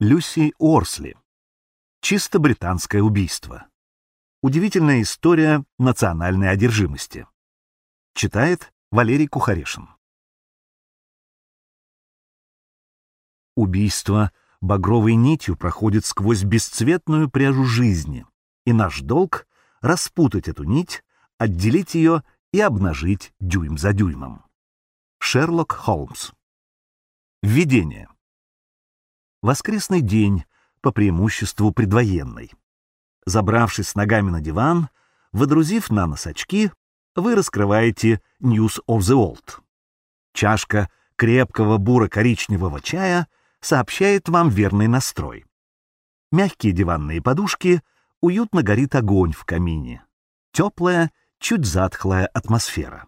Люси Орсли. Чисто британское убийство. Удивительная история национальной одержимости. Читает Валерий Кухарешин. Убийство багровой нитью проходит сквозь бесцветную пряжу жизни, и наш долг — распутать эту нить, отделить ее и обнажить дюйм за дюймом. Шерлок Холмс. Введение. Воскресный день, по преимуществу предвоенный. Забравшись с ногами на диван, выдрузив на нос очки, вы раскрываете News of the Old. Чашка крепкого буро-коричневого чая сообщает вам верный настрой. Мягкие диванные подушки, уютно горит огонь в камине. Теплая, чуть затхлая атмосфера.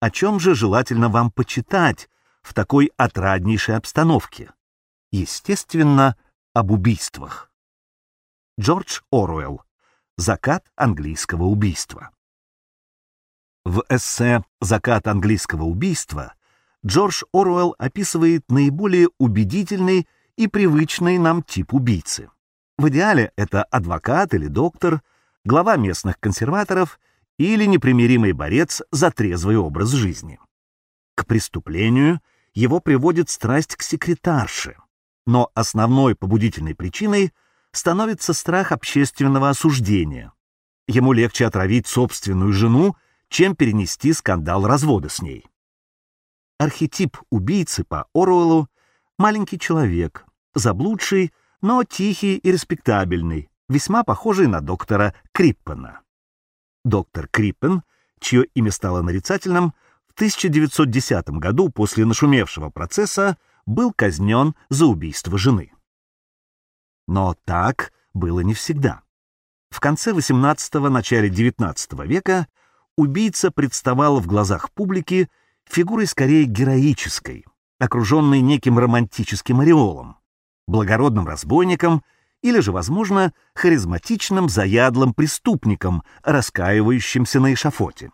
О чем же желательно вам почитать в такой отраднейшей обстановке? Естественно, об убийствах. Джордж Оруэлл. Закат английского убийства. В эссе «Закат английского убийства» Джордж Оруэлл описывает наиболее убедительный и привычный нам тип убийцы. В идеале это адвокат или доктор, глава местных консерваторов или непримиримый борец за трезвый образ жизни. К преступлению его приводит страсть к секретарше, но основной побудительной причиной становится страх общественного осуждения. Ему легче отравить собственную жену, чем перенести скандал развода с ней. Архетип убийцы по Оруэллу — маленький человек, заблудший, но тихий и респектабельный, весьма похожий на доктора Криппена. Доктор Криппен, чье имя стало нарицательным, в 1910 году после нашумевшего процесса был казнен за убийство жены. Но так было не всегда. В конце XVIII – начале XIX века убийца представал в глазах публики фигурой скорее героической, окруженной неким романтическим ореолом, благородным разбойником или же, возможно, харизматичным заядлым преступником, раскаивающимся на эшафоте.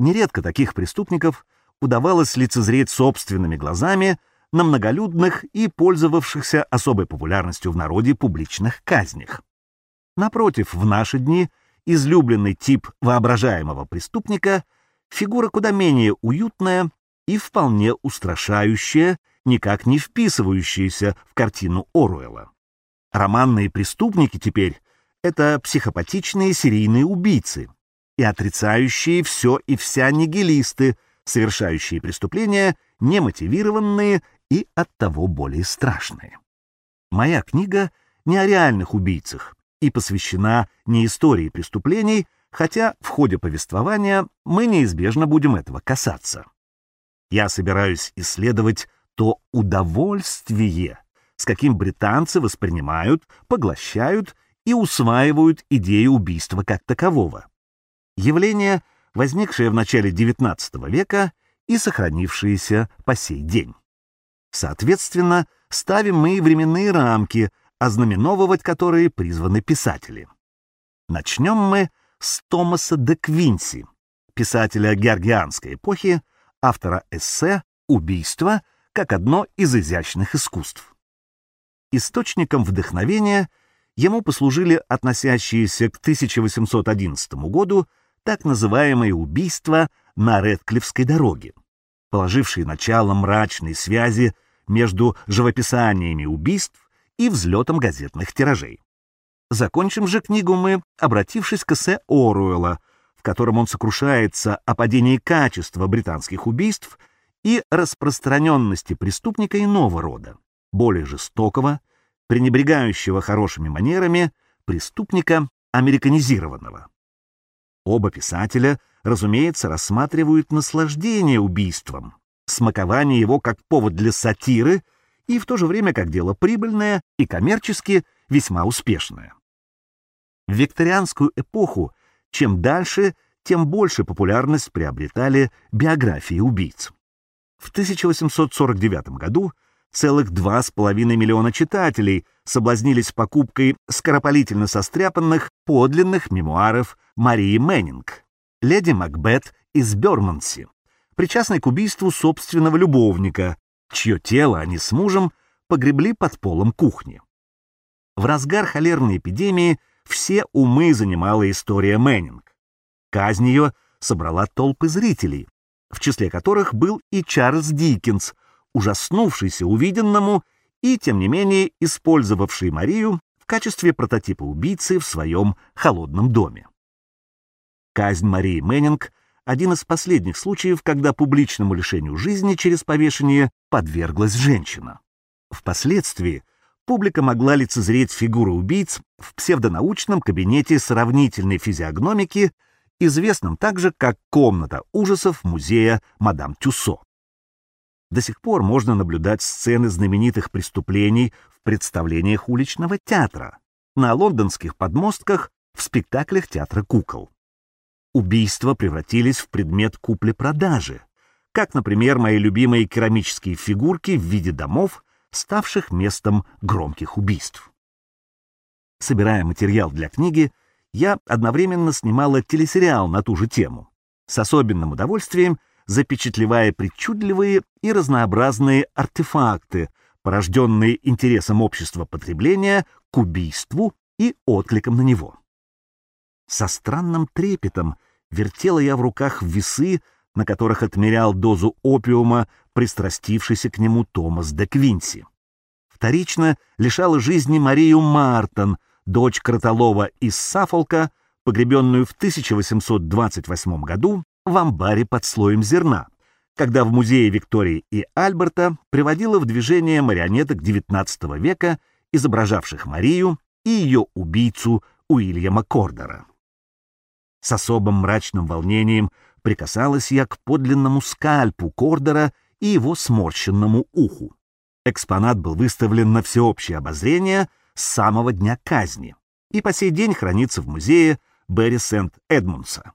Нередко таких преступников удавалось лицезреть собственными глазами на многолюдных и пользовавшихся особой популярностью в народе публичных казнях. Напротив, в наши дни излюбленный тип воображаемого преступника — фигура куда менее уютная и вполне устрашающая, никак не вписывающаяся в картину Оруэлла. Романные преступники теперь — это психопатичные серийные убийцы и отрицающие все и вся нигилисты, совершающие преступления, немотивированные и оттого более страшные. Моя книга не о реальных убийцах и посвящена не истории преступлений, хотя в ходе повествования мы неизбежно будем этого касаться. Я собираюсь исследовать то удовольствие, с каким британцы воспринимают, поглощают и усваивают идею убийства как такового. Явление, возникшее в начале XIX века и сохранившееся по сей день. Соответственно, ставим мы временные рамки, ознаменовывать которые призваны писатели. Начнем мы с Томаса де Квинси, писателя георгианской эпохи, автора эссе «Убийство» как одно из изящных искусств. Источником вдохновения ему послужили относящиеся к 1811 году так называемые убийства на Редклифской дороге, положившие начало мрачной связи между живописаниями убийств и взлетом газетных тиражей. Закончим же книгу мы, обратившись к эссе Оруэлла, в котором он сокрушается о падении качества британских убийств и распространенности преступника иного рода, более жестокого, пренебрегающего хорошими манерами, преступника американизированного. Оба писателя, разумеется, рассматривают наслаждение убийством, смакование его как повод для сатиры и в то же время как дело прибыльное и коммерчески весьма успешное. В викторианскую эпоху чем дальше, тем больше популярность приобретали биографии убийц. В 1849 году целых 2,5 миллиона читателей соблазнились покупкой скоропалительно состряпанных подлинных мемуаров Марии Мэннинг, леди Макбет из Бёрманси, причастной к убийству собственного любовника, чье тело они с мужем погребли под полом кухни. В разгар холерной эпидемии все умы занимала история Мэннинг. Казнь ее собрала толпы зрителей, в числе которых был и Чарльз Диккенс, ужаснувшийся увиденному и, тем не менее, использовавший Марию в качестве прототипа убийцы в своем холодном доме. Казнь Марии Мэннинг — один из последних случаев, когда публичному лишению жизни через повешение подверглась женщина. Впоследствии публика могла лицезреть фигуры убийц в псевдонаучном кабинете сравнительной физиогномики, известном также как «Комната ужасов» музея мадам Тюссо. До сих пор можно наблюдать сцены знаменитых преступлений в представлениях уличного театра, на лондонских подмостках, в спектаклях театра кукол. Убийства превратились в предмет купли-продажи, как, например, мои любимые керамические фигурки в виде домов, ставших местом громких убийств. Собирая материал для книги, я одновременно снимала телесериал на ту же тему, с особенным удовольствием запечатлевая причудливые и разнообразные артефакты, порожденные интересом общества потребления к убийству и откликом на него. Со странным трепетом вертела я в руках весы, на которых отмерял дозу опиума пристрастившийся к нему Томас де Квинси. Вторично лишала жизни Марию Мартон, дочь Кротолова из Сафолка, погребенную в 1828 году в амбаре под слоем зерна, когда в музее Виктории и Альберта приводила в движение марионеток XIX века, изображавших Марию и ее убийцу Уильяма Кордера. С особым мрачным волнением прикасалась я к подлинному скальпу Кордера и его сморщенному уху. Экспонат был выставлен на всеобщее обозрение с самого дня казни и по сей день хранится в музее Берри Сент-Эдмунса.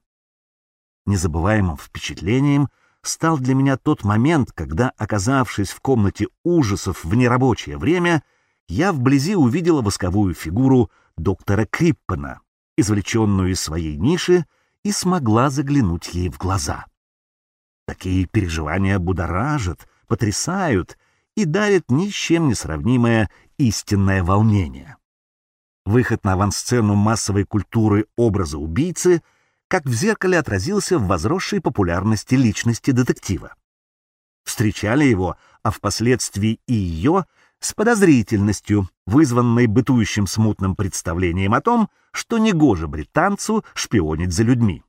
Незабываемым впечатлением стал для меня тот момент, когда, оказавшись в комнате ужасов в нерабочее время, я вблизи увидела восковую фигуру доктора Криппена, извлеченную из своей ниши, и смогла заглянуть ей в глаза. Такие переживания будоражат, потрясают и дарят ни с чем не сравнимое истинное волнение. Выход на авансцену массовой культуры образа убийцы как в зеркале отразился в возросшей популярности личности детектива. Встречали его, а впоследствии и ее, с подозрительностью, вызванной бытующим смутным представлением о том, что негоже британцу шпионить за людьми.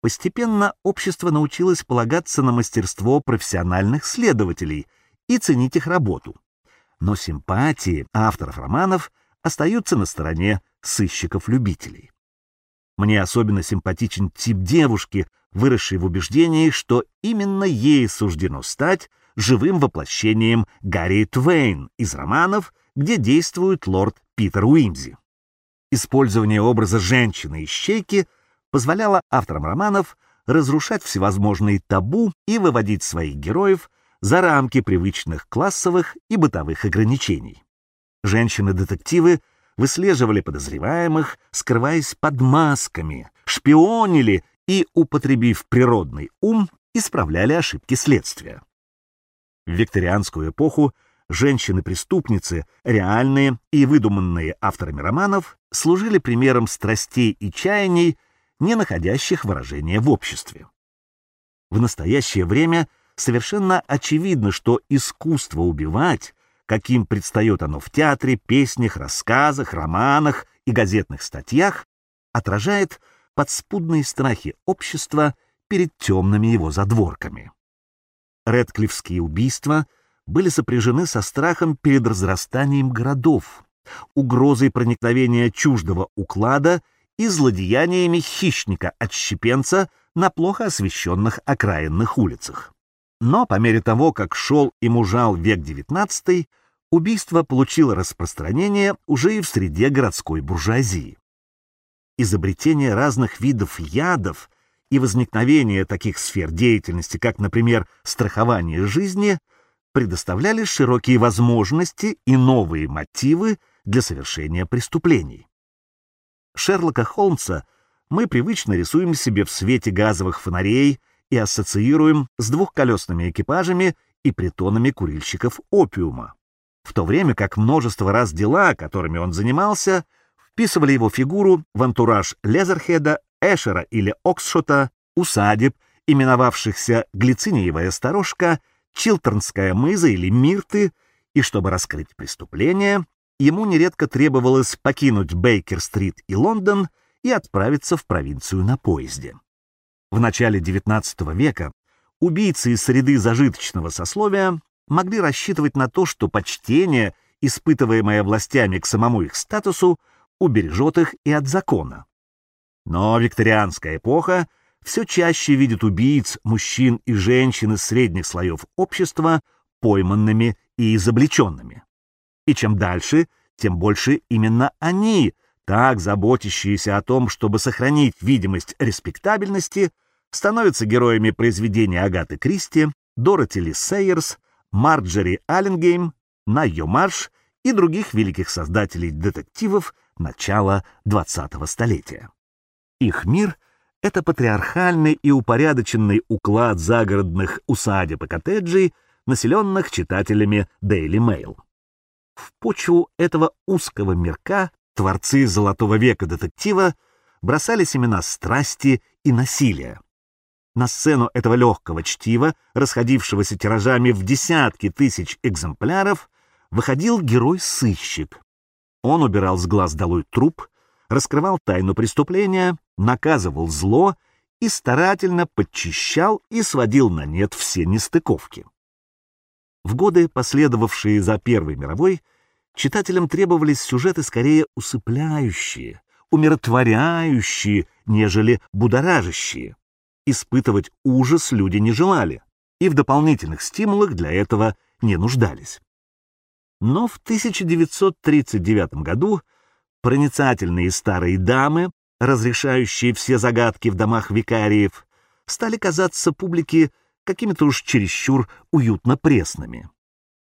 Постепенно общество научилось полагаться на мастерство профессиональных следователей и ценить их работу. Но симпатии авторов романов остаются на стороне сыщиков-любителей. Мне особенно симпатичен тип девушки, выросшей в убеждении, что именно ей суждено стать живым воплощением Гарри Твейн из романов, где действует лорд Питер Уимзи. Использование образа женщины-ищейки позволяло авторам романов разрушать всевозможные табу и выводить своих героев за рамки привычных классовых и бытовых ограничений. Женщины-детективы выслеживали подозреваемых, скрываясь под масками, шпионили и, употребив природный ум, исправляли ошибки следствия. В викторианскую эпоху женщины-преступницы, реальные и выдуманные авторами романов, служили примером страстей и чаяний, не находящих выражения в обществе. В настоящее время совершенно очевидно, что искусство убивать, каким предстает оно в театре, песнях, рассказах, романах и газетных статьях, отражает подспудные страхи общества перед темными его задворками. Редклифские убийства были сопряжены со страхом перед разрастанием городов, угрозой проникновения чуждого уклада и злодеяниями хищника-отщепенца на плохо освещенных окраинных улицах. Но по мере того, как шел и мужал век XIX, убийство получило распространение уже и в среде городской буржуазии. Изобретение разных видов ядов и возникновение таких сфер деятельности, как, например, страхование жизни, предоставляли широкие возможности и новые мотивы для совершения преступлений. Шерлока Холмса мы привычно рисуем себе в свете газовых фонарей и ассоциируем с двухколесными экипажами и притонами курильщиков опиума. в то время как множество раз дела, которыми он занимался, вписывали его фигуру в антураж Лезерхеда, Эшера или Оксшота, усадеб, именовавшихся Глициниевая сторожка, Чилтернская мыза или Мирты, и чтобы раскрыть преступление, ему нередко требовалось покинуть Бейкер-стрит и Лондон и отправиться в провинцию на поезде. В начале XIX века убийцы из среды зажиточного сословия могли рассчитывать на то, что почтение, испытываемое властями к самому их статусу, убережет их и от закона. Но викторианская эпоха все чаще видит убийц, мужчин и женщин из средних слоев общества пойманными и изобличенными. И чем дальше, тем больше именно они, так заботящиеся о том, чтобы сохранить видимость респектабельности, становятся героями произведений Агаты Кристи, Дороти Ли Сейерс, Марджери Алленгейм, Найо Марш и других великих создателей детективов начала XX столетия. Их мир — это патриархальный и упорядоченный уклад загородных усадеб и коттеджей, населенных читателями Daily Mail. В почву этого узкого мирка творцы золотого века детектива бросали семена страсти и насилия. На сцену этого легкого чтива, расходившегося тиражами в десятки тысяч экземпляров, выходил герой-сыщик. Он убирал с глаз долой труп, раскрывал тайну преступления, наказывал зло и старательно подчищал и сводил на нет все нестыковки. В годы, последовавшие за Первой мировой, читателям требовались сюжеты скорее усыпляющие, умиротворяющие, нежели будоражащие. Испытывать ужас люди не желали, и в дополнительных стимулах для этого не нуждались. Но в 1939 году проницательные старые дамы, разрешающие все загадки в домах викариев, стали казаться публике какими-то уж чересчур уютно пресными.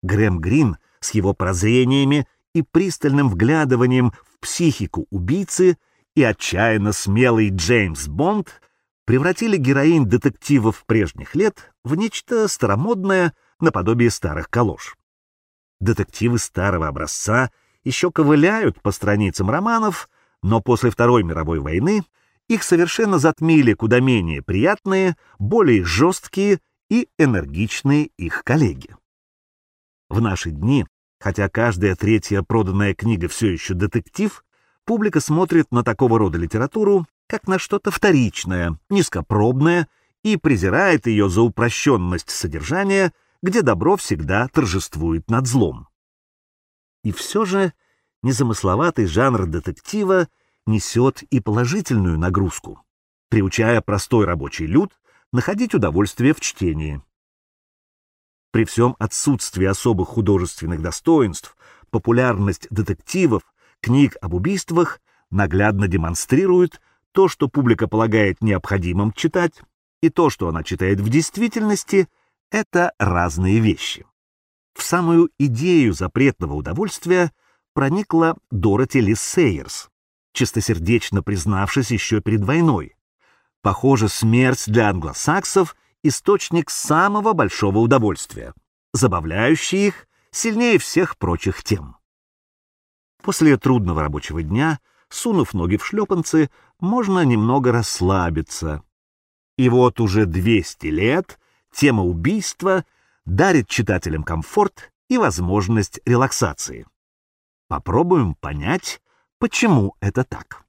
Грэм Грин с его прозрениями и пристальным вглядыванием в психику убийцы и отчаянно смелый Джеймс Бонд превратили героинь детективов прежних лет в нечто старомодное наподобие старых калош. Детективы старого образца еще ковыляют по страницам романов, но после Второй мировой войны их совершенно затмили куда менее приятные, более жесткие и энергичные их коллеги. В наши дни, хотя каждая третья проданная книга все еще детектив, публика смотрит на такого рода литературу как на что-то вторичное, низкопробное и презирает ее за упрощенность содержания, где добро всегда торжествует над злом. И все же незамысловатый жанр детектива несет и положительную нагрузку, приучая простой рабочий люд находить удовольствие в чтении. При всем отсутствии особых художественных достоинств, популярность детективов, книг об убийствах наглядно демонстрирует то, что публика полагает необходимым читать, и то, что она читает в действительности, это разные вещи. В самую идею запретного удовольствия проникла Дороти Ли Сейерс, чистосердечно признавшись еще перед войной. Похоже, смерть для англосаксов — источник самого большого удовольствия, забавляющий их сильнее всех прочих тем. После трудного рабочего дня, сунув ноги в шлепанцы, можно немного расслабиться. И вот уже 200 лет тема убийства дарит читателям комфорт и возможность релаксации. Попробуем понять, почему это так.